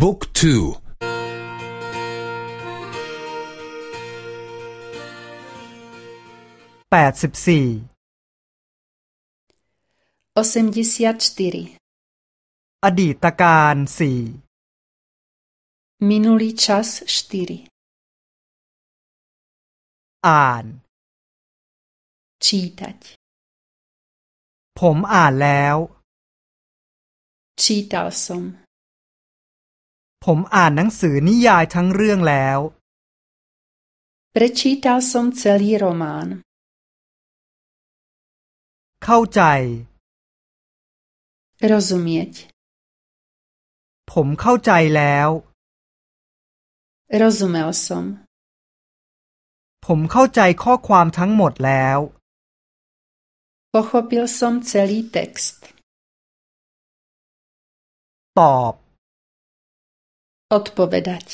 บุ๊กทูแปดสิบสี่อดีตการสี่ Minulý čas čtyři อ่าน čítať ผมอ่านแล้ว čítal som ผมอ่านหนังสือนิยายทั้งเรื่องแล้ว prečítal som celý román เข้าใจ rozumieť ผมเข้าใจแล้ว rozumel som ผมเข้าใจข้อความทั้งหมดแล้ว pochopil som celý text ตอบ odpovedať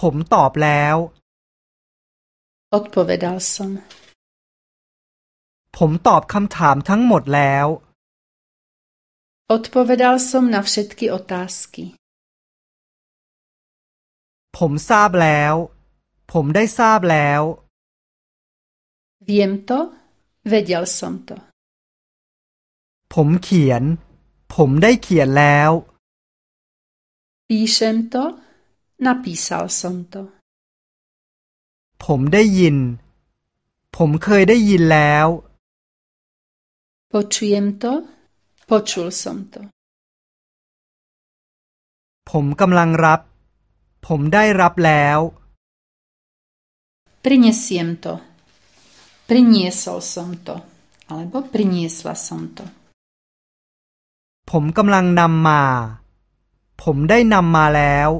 ผมตอบแล้ว odpovedal som ผมตอบคำถามทั้งหมดแล้ว odpovedal som na všetky otázky ผมทราบแล้ว ผมได้ทราบแล้ว viem to vedel som to ผมเขียน ผมได้เขียนแล้ว píšem to napísal som to ผมได้ยิน ผมเคยได้ยินแล้ว počujem to počul som to ผมกำลังรับ ผมได้รับแล้ว prinesiem to priniesol som to alebo priniesla som to ผมกำลังนำมา ผมได้นำมาแล้ว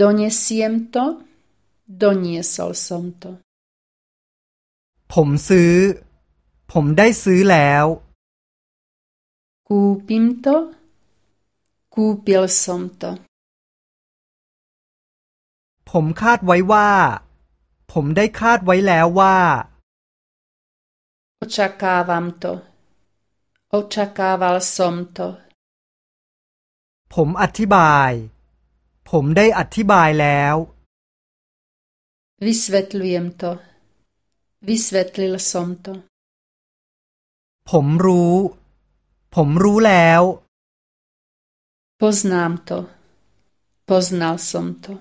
donesiem to doniesol som to ผมซื้อ ผมได้ซื้อแล้ว kúpim to kúpil som to ผมคาดไว้ว่า ผมได้คาดไว้แล้วว่า očakávam to očakával som to ผมอธิบาย ผมได้อธิบายแล้ว vysvetľujem to vysvetlil som to ผมรู้ ผมรู้แล้ว poznám to poznal som to